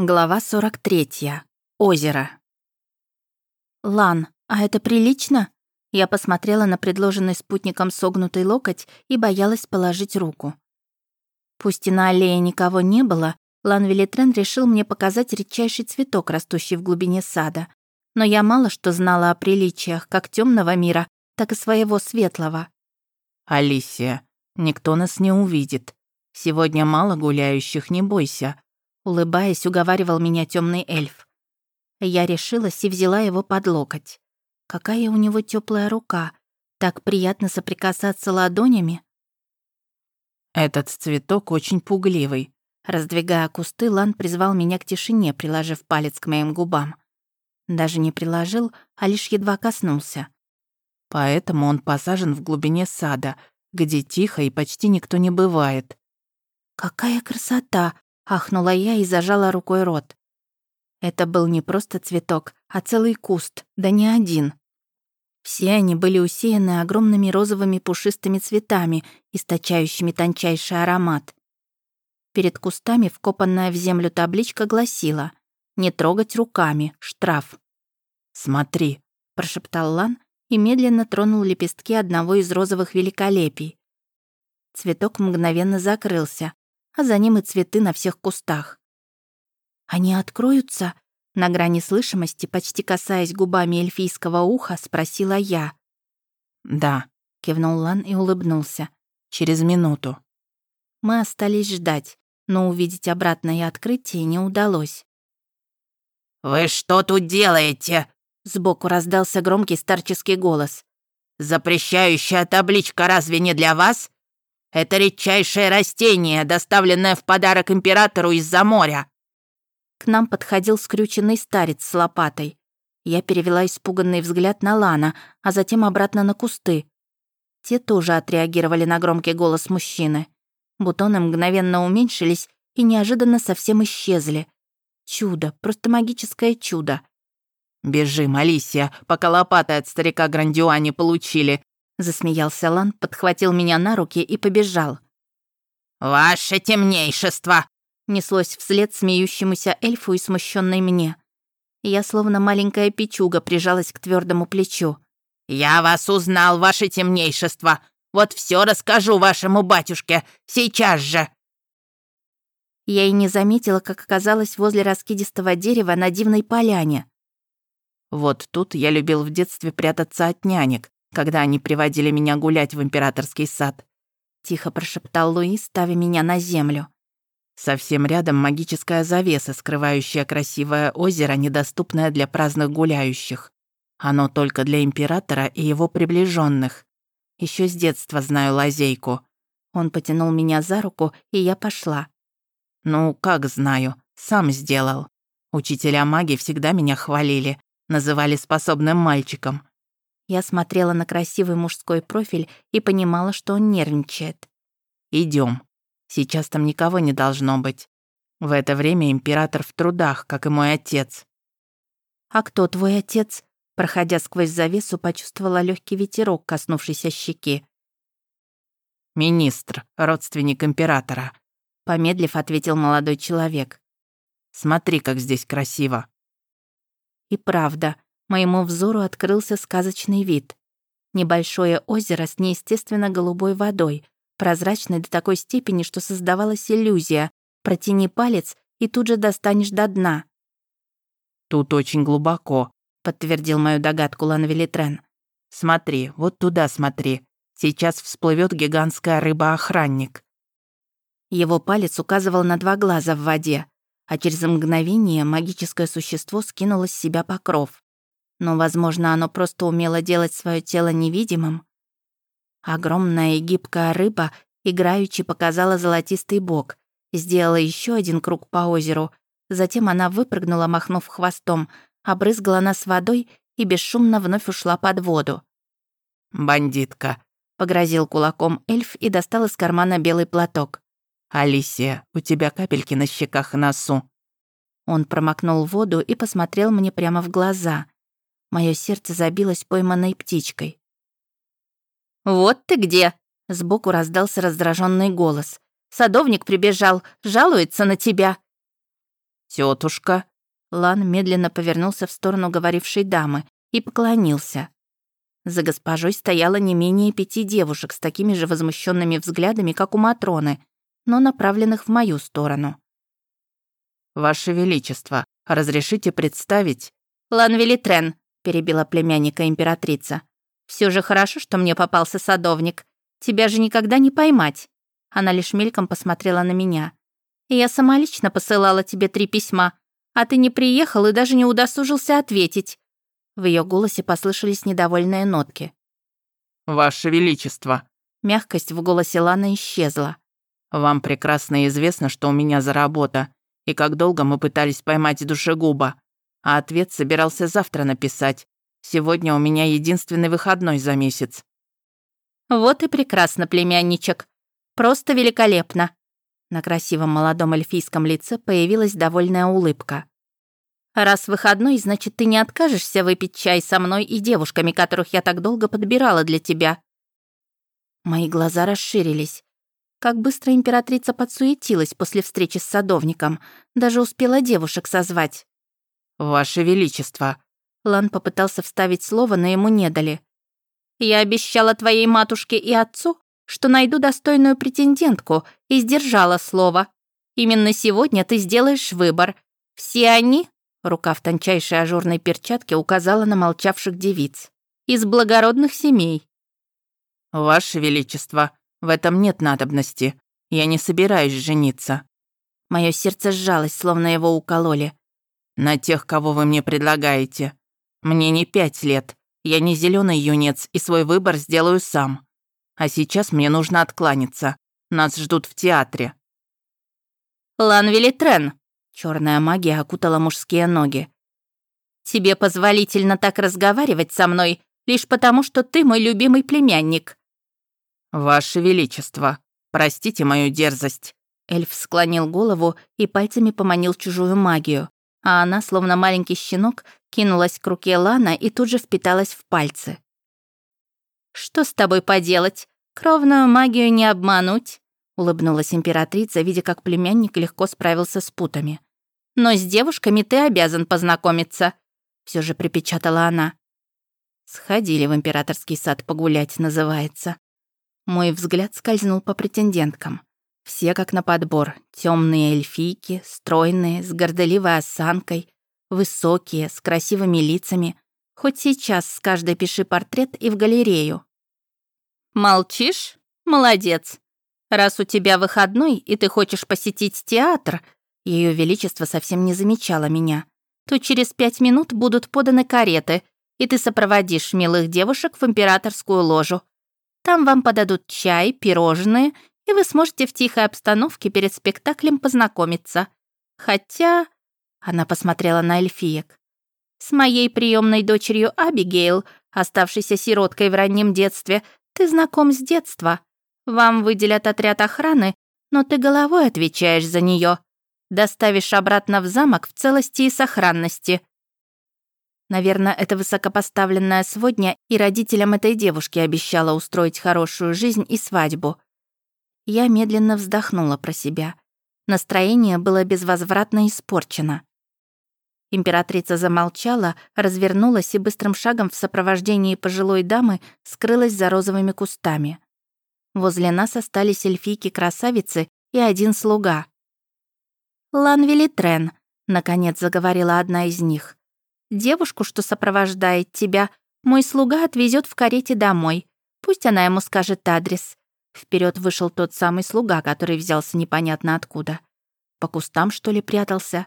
Глава 43. Озеро. «Лан, а это прилично?» Я посмотрела на предложенный спутником согнутый локоть и боялась положить руку. Пусть и на аллее никого не было, Лан Велитрен решил мне показать редчайший цветок, растущий в глубине сада. Но я мало что знала о приличиях как темного мира, так и своего светлого. «Алисия, никто нас не увидит. Сегодня мало гуляющих, не бойся», улыбаясь, уговаривал меня темный эльф. Я решилась и взяла его под локоть. Какая у него теплая рука. Так приятно соприкасаться ладонями. Этот цветок очень пугливый. Раздвигая кусты, Лан призвал меня к тишине, приложив палец к моим губам. Даже не приложил, а лишь едва коснулся. Поэтому он посажен в глубине сада, где тихо и почти никто не бывает. «Какая красота!» Ахнула я и зажала рукой рот. Это был не просто цветок, а целый куст, да не один. Все они были усеяны огромными розовыми пушистыми цветами, источающими тончайший аромат. Перед кустами вкопанная в землю табличка гласила «Не трогать руками, штраф». «Смотри», — прошептал Лан и медленно тронул лепестки одного из розовых великолепий. Цветок мгновенно закрылся, а за ним и цветы на всех кустах. «Они откроются?» На грани слышимости, почти касаясь губами эльфийского уха, спросила я. «Да», — кивнул Лан и улыбнулся. «Через минуту». Мы остались ждать, но увидеть обратное открытие не удалось. «Вы что тут делаете?» Сбоку раздался громкий старческий голос. «Запрещающая табличка разве не для вас? Это редчайшее растение, доставленное в подарок императору из-за моря». К нам подходил скрюченный старец с лопатой. Я перевела испуганный взгляд на Лана, а затем обратно на кусты. Те тоже отреагировали на громкий голос мужчины. Бутоны мгновенно уменьшились и неожиданно совсем исчезли. Чудо, просто магическое чудо. «Бежим, Алисия, пока лопаты от старика Грандюа не получили», Засмеялся Лан, подхватил меня на руки и побежал. «Ваше темнейшество!» Неслось вслед смеющемуся эльфу и смущенной мне. Я словно маленькая печуга прижалась к твердому плечу. «Я вас узнал, ваше темнейшество! Вот все расскажу вашему батюшке, сейчас же!» Я и не заметила, как оказалась возле раскидистого дерева на дивной поляне. Вот тут я любил в детстве прятаться от нянек, когда они приводили меня гулять в императорский сад», — тихо прошептал Луи, ставя меня на землю. Совсем рядом магическая завеса, скрывающая красивое озеро, недоступное для праздных гуляющих. Оно только для императора и его приближенных. Еще с детства знаю лазейку. Он потянул меня за руку, и я пошла. Ну, как знаю, сам сделал. Учителя магии всегда меня хвалили, называли способным мальчиком. Я смотрела на красивый мужской профиль и понимала, что он нервничает. Идем. Сейчас там никого не должно быть. В это время император в трудах, как и мой отец». «А кто твой отец?» Проходя сквозь завесу, почувствовала легкий ветерок, коснувшийся щеки. «Министр, родственник императора», — помедлив ответил молодой человек. «Смотри, как здесь красиво». И правда, моему взору открылся сказочный вид. Небольшое озеро с неестественно голубой водой, прозрачной до такой степени, что создавалась иллюзия. Протяни палец, и тут же достанешь до дна. «Тут очень глубоко», — подтвердил мою догадку Лан Велитрен. «Смотри, вот туда смотри. Сейчас всплывет гигантская рыба-охранник». Его палец указывал на два глаза в воде, а через мгновение магическое существо скинуло с себя покров но, возможно, оно просто умело делать свое тело невидимым. Огромная и гибкая рыба играючи показала золотистый бок, сделала еще один круг по озеру, затем она выпрыгнула, махнув хвостом, обрызгала нас водой и бесшумно вновь ушла под воду. «Бандитка», — погрозил кулаком эльф и достал из кармана белый платок. «Алисия, у тебя капельки на щеках и носу». Он промокнул воду и посмотрел мне прямо в глаза — Мое сердце забилось пойманной птичкой. «Вот ты где!» — сбоку раздался раздраженный голос. «Садовник прибежал, жалуется на тебя». Тетушка. Лан медленно повернулся в сторону говорившей дамы и поклонился. За госпожой стояло не менее пяти девушек с такими же возмущенными взглядами, как у Матроны, но направленных в мою сторону. «Ваше Величество, разрешите представить...» «Лан Велитрен», — перебила племянника императрица. Все же хорошо, что мне попался садовник. Тебя же никогда не поймать». Она лишь мельком посмотрела на меня. «Я сама лично посылала тебе три письма, а ты не приехал и даже не удосужился ответить». В ее голосе послышались недовольные нотки. «Ваше Величество!» Мягкость в голосе Ланы исчезла. «Вам прекрасно известно, что у меня за работа, и как долго мы пытались поймать душегуба. А ответ собирался завтра написать. Сегодня у меня единственный выходной за месяц». «Вот и прекрасно, племянничек. Просто великолепно». На красивом молодом эльфийском лице появилась довольная улыбка. «Раз выходной, значит, ты не откажешься выпить чай со мной и девушками, которых я так долго подбирала для тебя?» Мои глаза расширились. Как быстро императрица подсуетилась после встречи с садовником. Даже успела девушек созвать. «Ваше Величество!» Лан попытался вставить слово, но ему не дали. «Я обещала твоей матушке и отцу, что найду достойную претендентку, и сдержала слово. Именно сегодня ты сделаешь выбор. Все они...» Рука в тончайшей ажурной перчатке указала на молчавших девиц. «Из благородных семей». «Ваше Величество, в этом нет надобности. Я не собираюсь жениться». Мое сердце сжалось, словно его укололи. «На тех, кого вы мне предлагаете. Мне не пять лет. Я не зеленый юнец и свой выбор сделаю сам. А сейчас мне нужно откланяться. Нас ждут в театре. Лан Велитрен. Черная магия окутала мужские ноги. Тебе позволительно так разговаривать со мной, лишь потому, что ты мой любимый племянник. Ваше Величество, простите мою дерзость. Эльф склонил голову и пальцами поманил чужую магию а она, словно маленький щенок, кинулась к руке Лана и тут же впиталась в пальцы. «Что с тобой поделать? Кровную магию не обмануть», — улыбнулась императрица, видя, как племянник легко справился с путами. «Но с девушками ты обязан познакомиться», — все же припечатала она. «Сходили в императорский сад погулять», называется. Мой взгляд скользнул по претенденткам. Все как на подбор. Темные эльфийки, стройные, с горделивой осанкой, высокие, с красивыми лицами. Хоть сейчас с каждой пиши портрет и в галерею. Молчишь? Молодец. Раз у тебя выходной, и ты хочешь посетить театр, Ее Величество совсем не замечало меня, то через пять минут будут поданы кареты, и ты сопроводишь милых девушек в императорскую ложу. Там вам подадут чай, пирожные и вы сможете в тихой обстановке перед спектаклем познакомиться. Хотя...» Она посмотрела на эльфиек. «С моей приемной дочерью Абигейл, оставшейся сироткой в раннем детстве, ты знаком с детства. Вам выделят отряд охраны, но ты головой отвечаешь за нее. Доставишь обратно в замок в целости и сохранности». Наверное, эта высокопоставленная сводня и родителям этой девушки обещала устроить хорошую жизнь и свадьбу. Я медленно вздохнула про себя. Настроение было безвозвратно испорчено. Императрица замолчала, развернулась и быстрым шагом в сопровождении пожилой дамы скрылась за розовыми кустами. Возле нас остались эльфийки-красавицы и один слуга. «Лан Велитрен», — наконец заговорила одна из них. «Девушку, что сопровождает тебя, мой слуга отвезет в карете домой. Пусть она ему скажет адрес. Вперед вышел тот самый слуга, который взялся непонятно откуда. По кустам, что ли, прятался?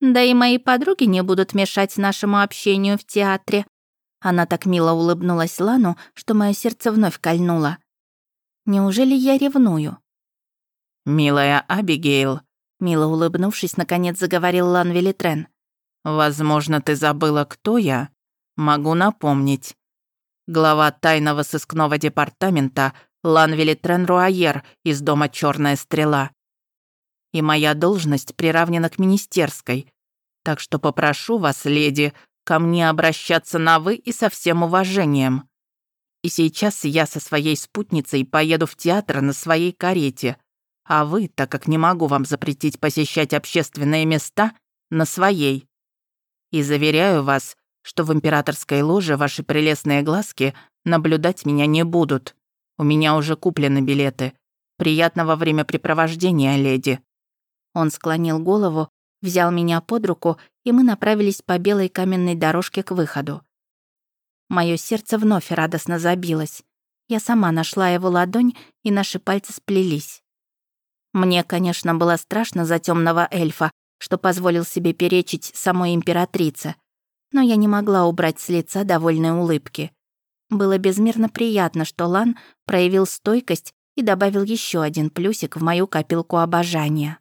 Да и мои подруги не будут мешать нашему общению в театре. Она так мило улыбнулась Лану, что мое сердце вновь кольнуло. Неужели я ревную? «Милая Абигейл», — мило улыбнувшись, наконец заговорил Лан Велитрен. «Возможно, ты забыла, кто я? Могу напомнить. Глава тайного сыскного департамента Ланвели Тренруайер из дома Черная стрела. И моя должность приравнена к министерской. Так что попрошу вас, леди, ко мне обращаться на «вы» и со всем уважением. И сейчас я со своей спутницей поеду в театр на своей карете. А вы, так как не могу вам запретить посещать общественные места, на своей. И заверяю вас, что в императорской ложе ваши прелестные глазки наблюдать меня не будут. У меня уже куплены билеты. Приятного времяпрепровождения, леди». Он склонил голову, взял меня под руку, и мы направились по белой каменной дорожке к выходу. Мое сердце вновь радостно забилось. Я сама нашла его ладонь, и наши пальцы сплелись. Мне, конечно, было страшно за темного эльфа, что позволил себе перечить самой императрице, но я не могла убрать с лица довольной улыбки. Было безмерно приятно, что Лан проявил стойкость и добавил еще один плюсик в мою копилку обожания.